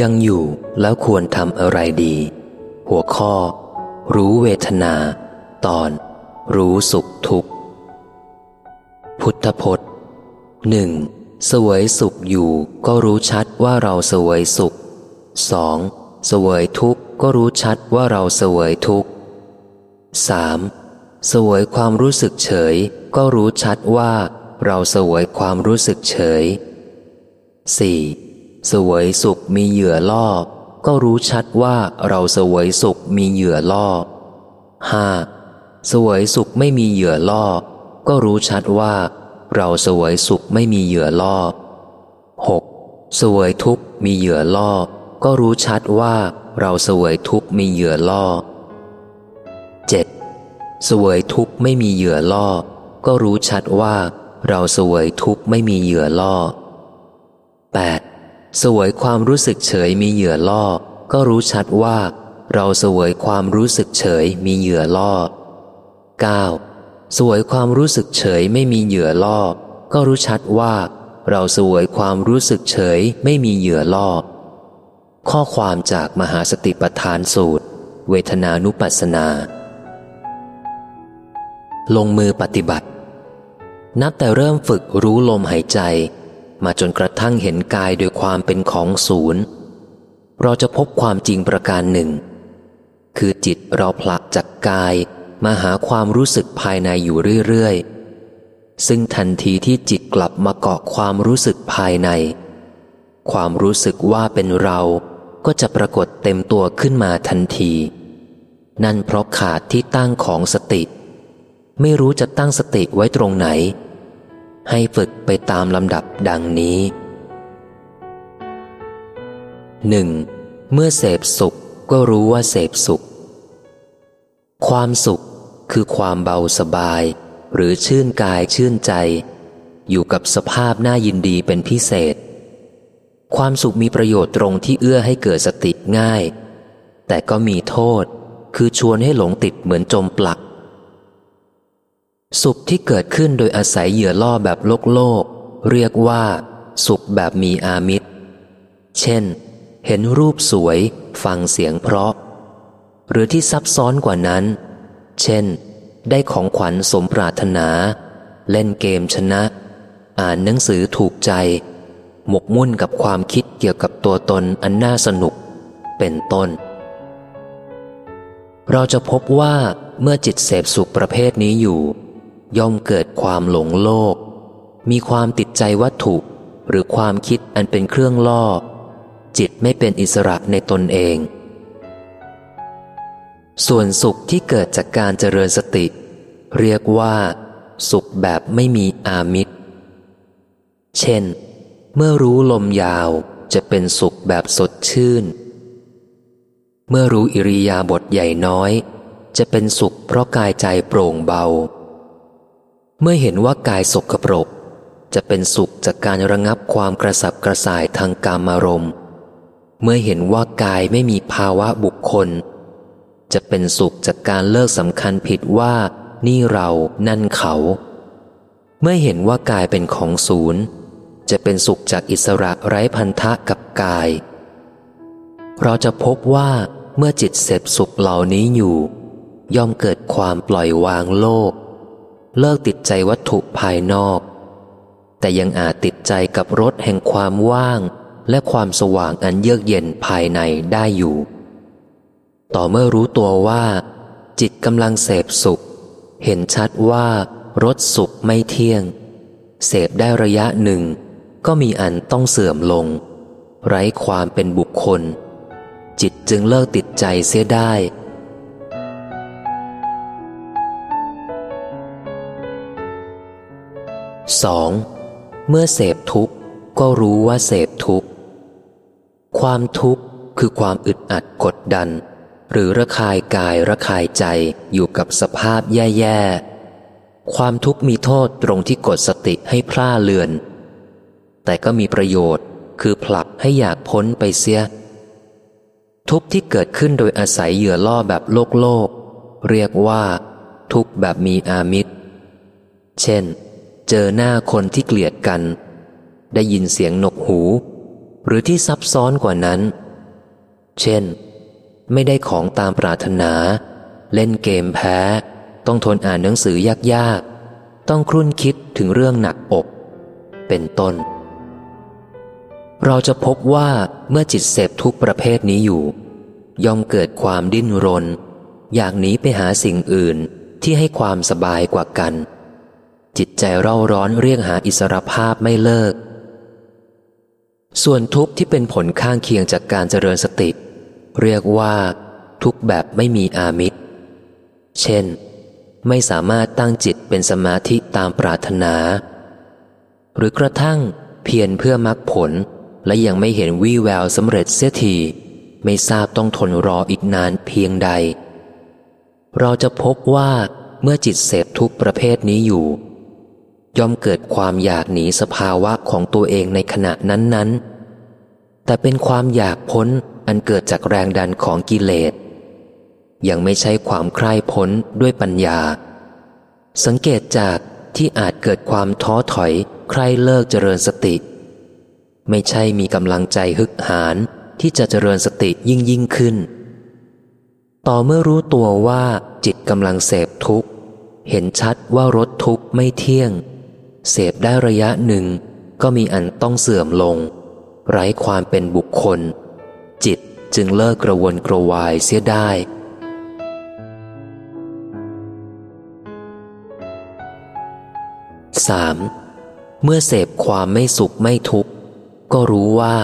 ยังอยู่แล้วควรทำอะไรดี หัวข้อ รู้เวทนา ตอน รู้สุขทุกข์ พุทธพจน์หนึ่งสวยสุขอยู่ก็รู้ชัดว่าเราสวยสุขสองสวยทุกข์ก็รู้ชัดว่าเราสวยทุกข์สามสวยความรู้สึกเฉย ก็รู้ชัดว่าเราสวยความรู้สึกเฉยสี่ สวยสุขมีเหยื่อล่อ ก็รู้ชัดว่าเราสวยสุขมีเหยื่อล่อห้าสวยสุขไม่มีเหยื่อล่อ ก็รู้ชัดว่า เราสวยสุขไม่มีเหยื่อล่อหกสวยทุกข์มีเหยื่อล่อ ก็รู้ชัดว่า เราสวยทุกข์มีเหยื่อล่อเจ็ดสวยทุกข์ไม่มีเหยื่อล่อ ก็รู้ชัดว่า เราสวยทุกข์ไม่มีเหยื่อล่อ 8. สวยความรู้สึกเฉยมีเหยื่อล่อ ก็รู้ชัดว่า เราสวยความรู้สึกเฉยมีเหยื่อล่อ 9. สวยความรู้สึกเฉยไม่มีเหยื่อล่อ ก็รู้ชัดว่า เราสวยความรู้สึกเฉยไม่มีเหยื่อล่อ ข้อความจากมหาสติปัฏฐานสูตร เวทนานุปัสสนา ลงมือปฏิบัติ นับแต่เริ่มฝึกรู้ลมหายใจ มาจนกระทั่งเห็นกายโดยความเป็นของศูนย์ เราจะพบความจริงประการหนึ่ง คือจิตเราผลักจากกายมาหาความรู้สึกภายในอยู่เรื่อยๆ ซึ่งทันทีที่จิตกลับมาเกาะความรู้สึกภายใน ความรู้สึกว่าเป็นเราก็จะปรากฏเต็มตัวขึ้นมาทันที นั่นเพราะขาดที่ตั้งของสติ ไม่รู้จะตั้งสติไว้ตรงไหน ให้ฝึกไปตามลำดับดังนี้หนึ่งเมื่อเสพสุขก็รู้ว่าเสพสุข ความสุขคือความเบาสบาย หรือชื่นกายชื่นใจ อยู่กับสภาพน่ายินดีเป็นพิเศษ ความสุขมีประโยชน์ตรงที่เอื้อให้เกิดสติง่าย แต่ก็มีโทษคือชวนให้หลงติดเหมือนจมปลัก สุขที่เกิดขึ้นโดยอาศัยเหยื่อล่อแบบโลกโลก เรียกว่า สุขแบบมีอามิตร เช่น เห็นรูปสวย ฟังเสียงเพราะ หรือที่ซับซ้อนกว่านั้น เช่น ได้ของขวัญสมปรารถนา เล่นเกมชนะ อ่านหนังสือถูกใจ หมกมุ่นกับความคิดเกี่ยวกับตัวตนอันน่าสนุก เป็นต้น เราจะพบว่าเมื่อจิตเสพสุขประเภทนี้อยู่ ย่อมเกิดความหลงโลก มีความติดใจวัตถุ หรือความคิดอันเป็นเครื่องล่อ จิตไม่เป็นอิสระในตนเอง ส่วนสุขที่เกิดจากการเจริญสติ เรียกว่า สุขแบบไม่มีอามิตร เช่น เมื่อรู้ลมยาวจะเป็นสุขแบบสดชื่น เมื่อรู้อิริยาบถใหญ่น้อย จะเป็นสุขเพราะกายใจโปร่งเบา เมื่อเห็นว่ากายสกปรก จะเป็นสุขจากการระงับความกระสับกระส่ายทางกามารมณ์ เมื่อเห็นว่ากายไม่มีภาวะบุคคล จะเป็นสุขจากการเลิกสำคัญผิดว่า นี่เรานั่นเขา เมื่อเห็นว่ากายเป็นของศูนย์ จะเป็นสุขจากอิสระไร้พันธะกับกาย เราจะพบว่าเมื่อจิตเสพสุขเหล่านี้อยู่ ย่อมเกิดความปล่อยวางโลก เลิกติดใจวัตถุภายนอก แต่ยังอาจติดใจกับรสแห่งความว่าง และความสว่างอันเยือกเย็นภายในได้อยู่ ต่อเมื่อรู้ตัวว่า จิตกำลังเสพสุข เห็นชัดว่ารสสุขไม่เที่ยง เสพได้ระยะหนึ่ง ก็มีอันต้องเสื่อมลง ไร้ความเป็นบุคคล จิตจึงเลิกติดใจเสียได้ 2. เมื่อเสพทุกข์ก็รู้ว่าเสพทุกข์ ความทุกข์คือความอึดอัดกดดัน หรือระคายกายระคายใจอยู่กับสภาพแย่ๆ ความทุกข์มีโทษตรงที่กดสติให้พล่าเลือน แต่ก็มีประโยชน์คือผลักให้อยากพ้นไปเสีย ทุกข์ที่เกิดขึ้นโดยอาศัยเหยื่อล่อแบบโลกโลก เรียกว่า ทุกข์แบบมีอามิตร เช่น เจอหน้าคนที่เกลียดกัน ได้ยินเสียงนกหู หรือที่ซับซ้อนกว่านั้น เช่น ไม่ได้ของตามปรารถนา เล่นเกมแพ้ ต้องทนอ่านหนังสือยากๆ ต้องครุ่นคิดถึงเรื่องหนักอก เป็นต้น เราจะพบว่าเมื่อจิตเสพทุกประเภทนี้อยู่ ย่อมเกิดความดิ้นรน อยากหนีไปหาสิ่งอื่นที่ให้ความสบายกว่ากัน จิตใจเร่าร้อนเรียกหาอิสรภาพไม่เลิก ส่วนทุกข์ที่เป็นผลข้างเคียงจากการเจริญสติ เรียกว่าทุกข์แบบไม่มีอามิตร เช่น ไม่สามารถตั้งจิตเป็นสมาธิตามปรารถนา หรือกระทั่งเพียรเพื่อมรรคผลและยังไม่เห็นวี่แววสำเร็จเสียทีไม่ทราบต้องทนรออีกนานเพียงใด เราจะพบว่าเมื่อจิตเสพทุกประเภทนี้อยู่ ย่อมเกิดความอยากหนีสภาวะของตัวเองในขณะนั้น ๆ แต่เป็นความอยากพ้นอันเกิดจากแรงดันของกิเลส ยังไม่ใช่ความใคร่พ้นด้วยปัญญา สังเกตจากที่อาจเกิดความท้อถอยใครเลิกเจริญสติ ไม่ใช่มีกำลังใจฮึกหานที่จะเจริญสติยิ่งยิ่งขึ้น ต่อเมื่อรู้ตัวว่าจิตกำลังเสพทุกข์ เห็นชัดว่ารถทุกข์ไม่เที่ยง เสพได้ระยะหนึ่ง ก็มีอันต้องเสื่อมลง ไร้ความเป็นบุคคล จิตจึงเลิกกระวนกระวายเสียได้ 3. เมื่อเสพความไม่สุขไม่ทุกข์ ก็รู้ว่า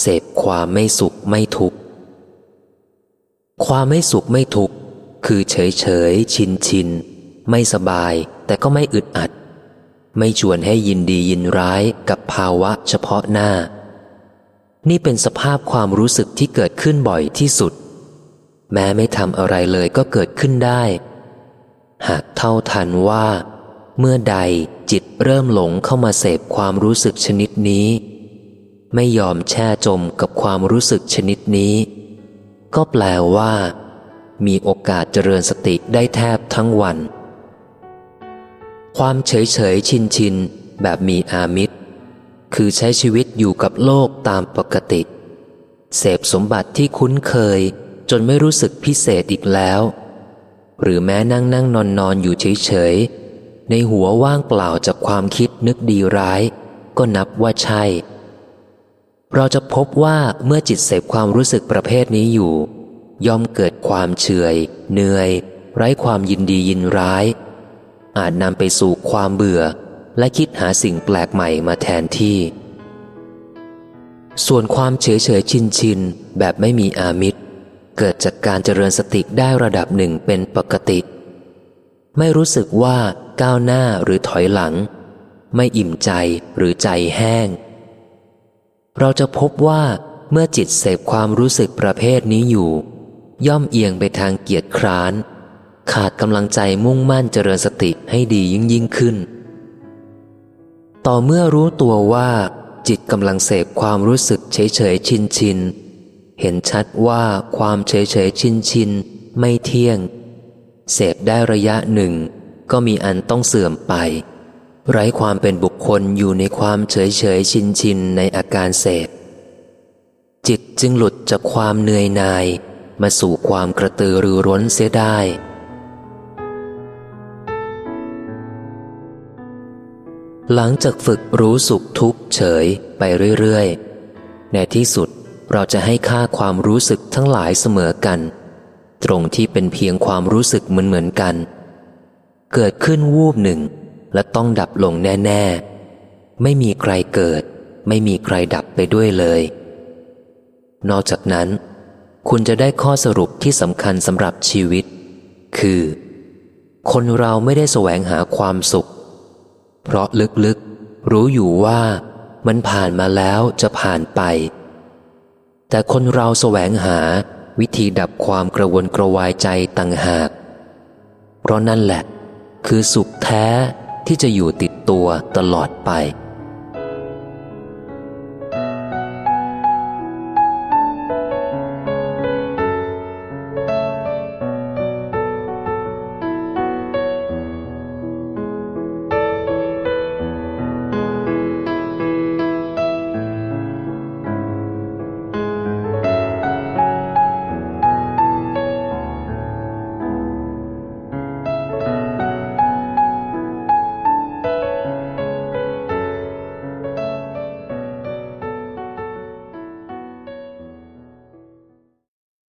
เสพความไม่สุขไม่ทุกข์ ความไม่สุขไม่ทุกข์ คือเฉยเฉยชินชินไม่สบายแต่ก็ไม่อึดอัด ไม่ชวนให้ยินดียินร้ายกับภาวะเฉพาะหน้า นี่เป็นสภาพความรู้สึกที่เกิดขึ้นบ่อยที่สุด แม้ไม่ทำอะไรเลยก็เกิดขึ้นได้ หากเท่าทันว่า เมื่อใดจิตเริ่มหลงเข้ามาเสพความรู้สึกชนิดนี้ ไม่ยอมแช่จมกับความรู้สึกชนิดนี้ ก็แปลว่า มีโอกาสเจริญสติได้แทบทั้งวัน ความเฉยเฉยชินชินแบบมีอามิตร คือใช้ชีวิตอยู่กับโลกตามปกติ เสพสมบัติที่คุ้นเคยจนไม่รู้สึกพิเศษอีกแล้ว หรือแม้นั่งนั่งนอนนอนอยู่เฉยเฉยในหัวว่างเปล่าจากความคิดนึกดีร้าย ก็นับว่าใช่ เราจะพบว่าเมื่อจิตเสพความรู้สึกประเภทนี้อยู่ ย่อมเกิดความเฉยเหนื่อย ไร้ความยินดียินร้าย อาจนำไปสู่ความเบื่อ และคิดหาสิ่งแปลกใหม่มาแทนที่ ส่วนความเฉยเฉยชินชินแบบไม่มีอามิตร เกิดจากการเจริญสติได้ระดับหนึ่งเป็นปกติ ไม่รู้สึกว่าก้าวหน้าหรือถอยหลัง ไม่อิ่มใจหรือใจแห้ง เราจะพบว่าเมื่อจิตเสพความรู้สึกประเภทนี้อยู่ ย่อมเอียงไปทางเกียรติคร้าน ขาดกำลังใจมุ่งมั่นเจริญสติให้ดียิ่งยิ่งขึ้น ต่อเมื่อรู้ตัวว่า จิตกำลังเสพความรู้สึกเฉยเฉยชินชินเห็นชัดว่าความเฉยเฉยชินชินไม่เที่ยง เสพได้ระยะหนึ่ง ก็มีอันต้องเสื่อมไป ไร้ความเป็นบุคคลอยู่ในความเฉยเฉยชินชินในอาการเสพจิตจึงหลุดจากความเหนื่อยนาย มาสู่ความกระตือรือร้นเสียได้ หลังจากฝึกรู้สุขทุกข์เฉยไปเรื่อยๆ ในที่สุดเราจะให้ค่าความรู้สึกทั้งหลายเสมอกัน ตรงที่เป็นเพียงความรู้สึกเหมือนๆกัน เกิดขึ้นวูบหนึ่ง และต้องดับลงแน่ๆ ไม่มีใครเกิด ไม่มีใครดับไปด้วยเลย นอกจากนั้น คุณจะได้ข้อสรุปที่สำคัญสำหรับชีวิต คือ คนเราไม่ได้แสวงหาความสุข เพราะลึกๆ รู้อยู่ว่ามันผ่านมาแล้วจะผ่านไป แต่คนเราแสวงหาวิธีดับความกระวนกระวายใจต่างหาก เพราะนั่นแหละ คือสุขแท้ที่จะอยู่ติดตัวตลอดไป